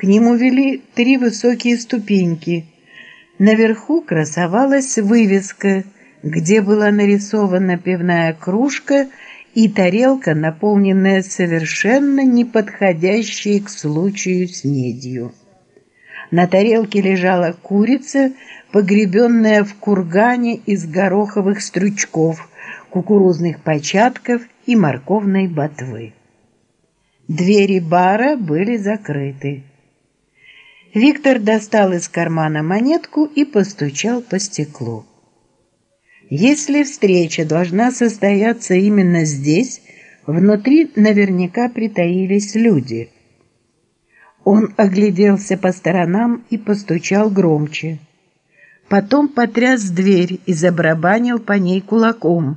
К нему вели три высокие ступеньки. Наверху красовалась вывеска, где была нарисована пивная кружка и тарелка, наполненная совершенно неподходящей к случаю снедью. На тарелке лежала курица, погребенная в кургане из гороховых стручков, кукурузных початков и морковной ботвы. Двери бара были закрыты. Виктор достал из кармана монетку и постучал по стеклу. Если встреча должна состояться именно здесь, внутри наверняка притаились люди. Он огляделся по сторонам и постучал громче. Потом потряс дверь и забарабанил по ней кулаком.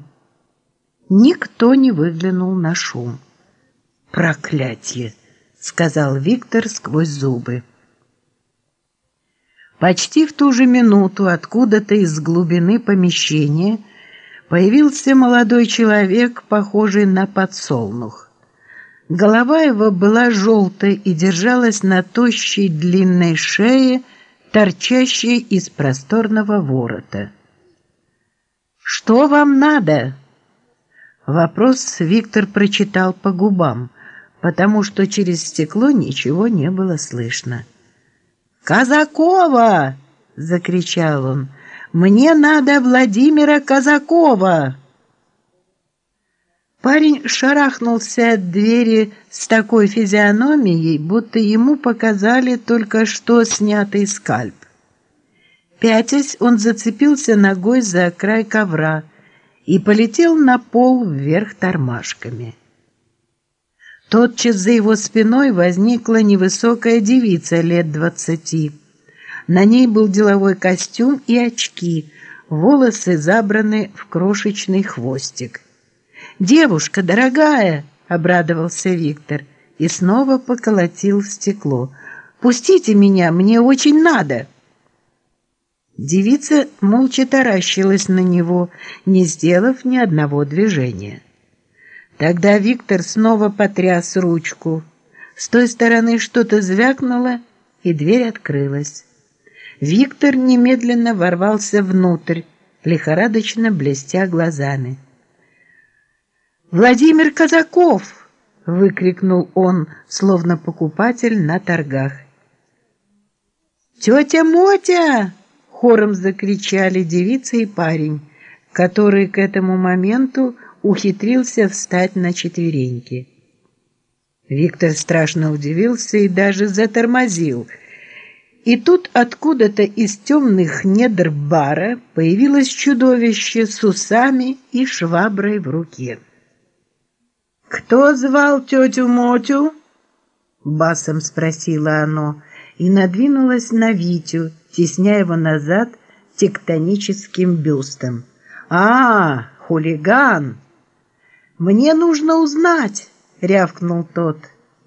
Никто не выглянул на шум. «Проклятье!» — сказал Виктор сквозь зубы. Почти в ту же минуту откуда-то из глубины помещения появился молодой человек, похожий на подсолнух. Голова его была желтой и держалась на тощей длинной шее, торчащей из просторного ворота. «Что вам надо?» Вопрос Виктор прочитал по губам, потому что через стекло ничего не было слышно. «Казакова!» — закричал он. «Мне надо Владимира Казакова!» Парень шарахнулся от двери с такой физиономией, будто ему показали только что снятый скальп. Пятясь, он зацепился ногой за край ковра и полетел на пол вверх тормашками. Тотчас за его спиной возникла невысокая девица лет двадцати. На ней был деловой костюм и очки, волосы забраны в крошечный хвостик. «Девушка, дорогая!» — обрадовался Виктор и снова поколотил в стекло. «Пустите меня, мне очень надо!» Девица молча таращилась на него, не сделав ни одного движения. Тогда Виктор снова потряс ручку. С той стороны что-то звякнуло, и дверь открылась. Виктор немедленно ворвался внутрь, лихорадочно блестя глазами. «Владимир Казаков!» — выкрикнул он, словно покупатель на торгах. «Тетя Мотя!» — хором закричали девица и парень, который к этому моменту ухитрился встать на четвереньки. Виктор страшно удивился и даже затормозил. И тут откуда-то из темных недр бара появилось чудовище с усами и шваброй в руке. «Кто звал тетю Мотю?» Басом спросило оно и надвинулось на Витю, тесня его назад тектоническим бюстом. «А, хулиган!» «Мне нужно узнать!» — рявкнул тот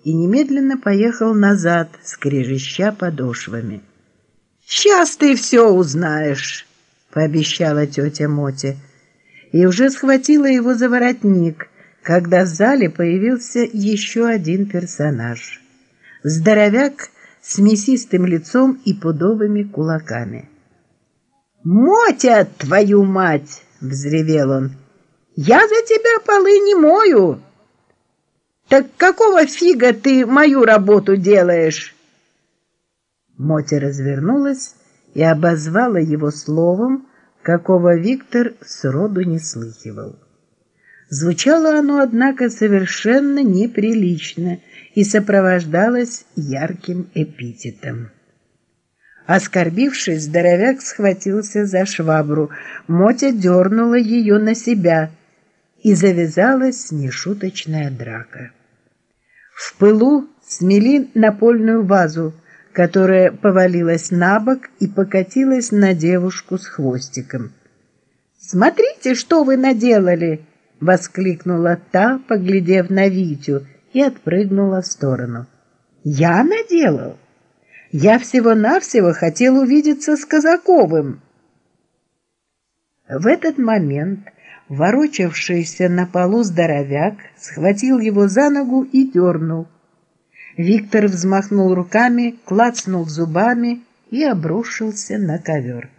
и немедленно поехал назад, скрежеща подошвами. «Сейчас ты все узнаешь!» — пообещала тетя Мотя и уже схватила его за воротник, когда в зале появился еще один персонаж. Здоровяк с мясистым лицом и пудовыми кулаками. «Мотя, твою мать!» — взревел он. Я за тебя полы не мою. Так какого фига ты мою работу делаешь? Мотя развернулась и обозвала его словом, какого Виктор сроду не слыхивал. Звучало оно, однако, совершенно неприлично и сопровождалось ярким эпитетом. Оскорбившись, здоровяк схватился за швабру. Мотя дернула ее на себя — и завязалась нешуточная драка. В пылу смели напольную вазу, которая повалилась на бок и покатилась на девушку с хвостиком. «Смотрите, что вы наделали!» — воскликнула та, поглядев на Витю, и отпрыгнула в сторону. «Я наделал? Я всего-навсего хотел увидеться с Казаковым!» В этот момент ворочавшийся на полу здоровяк схватил его за ногу и дернул. Виктор взмахнул руками, клацнул зубами и обрушился на ковер.